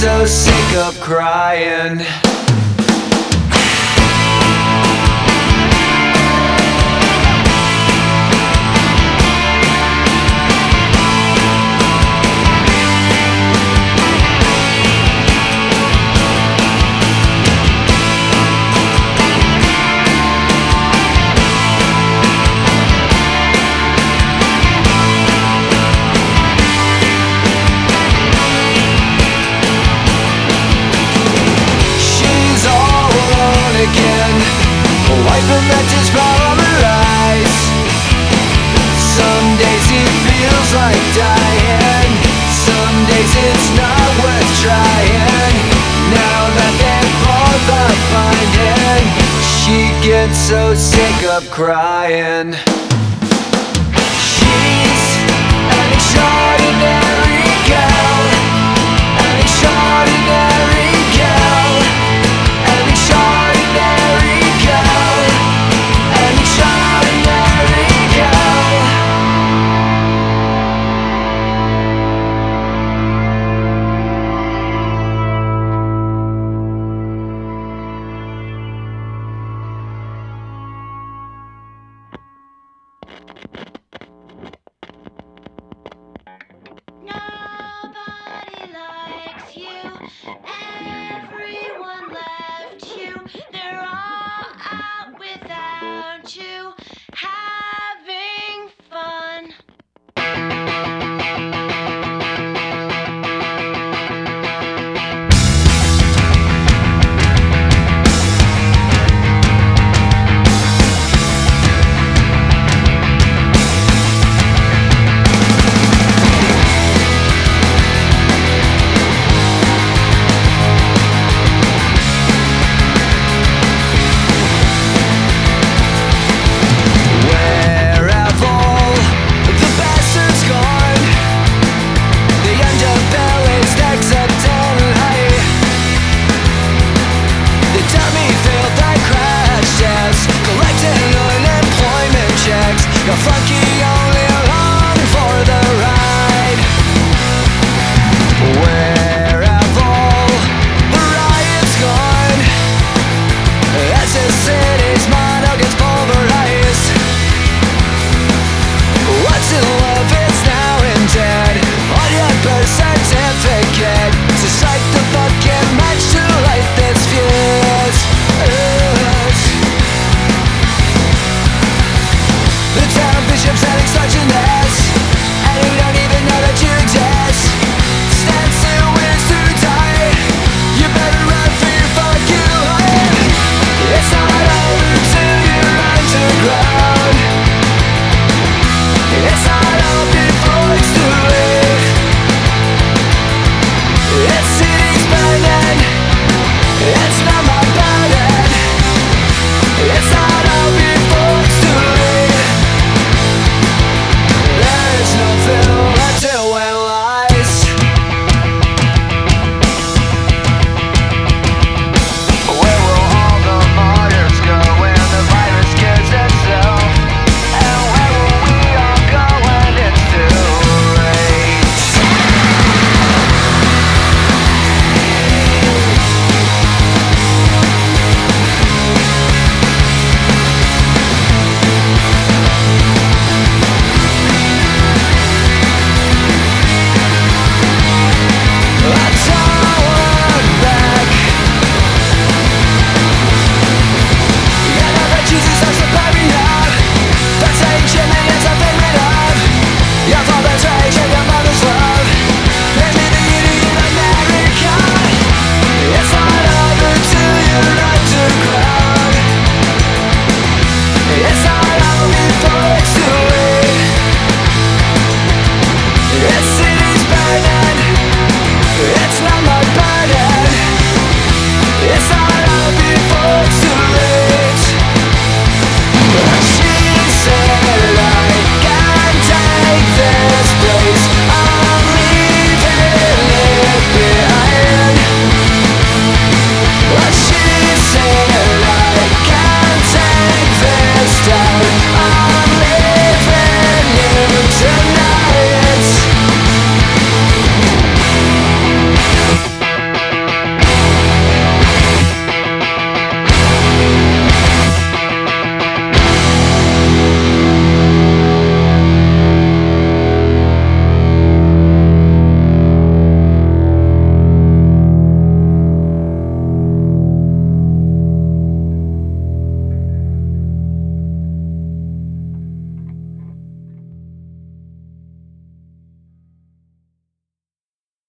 so sick of crying. that just Some days feels like dying. Some days it's not worth trying. Now that they're both are finding She gets so sick of crying.